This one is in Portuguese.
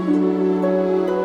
Música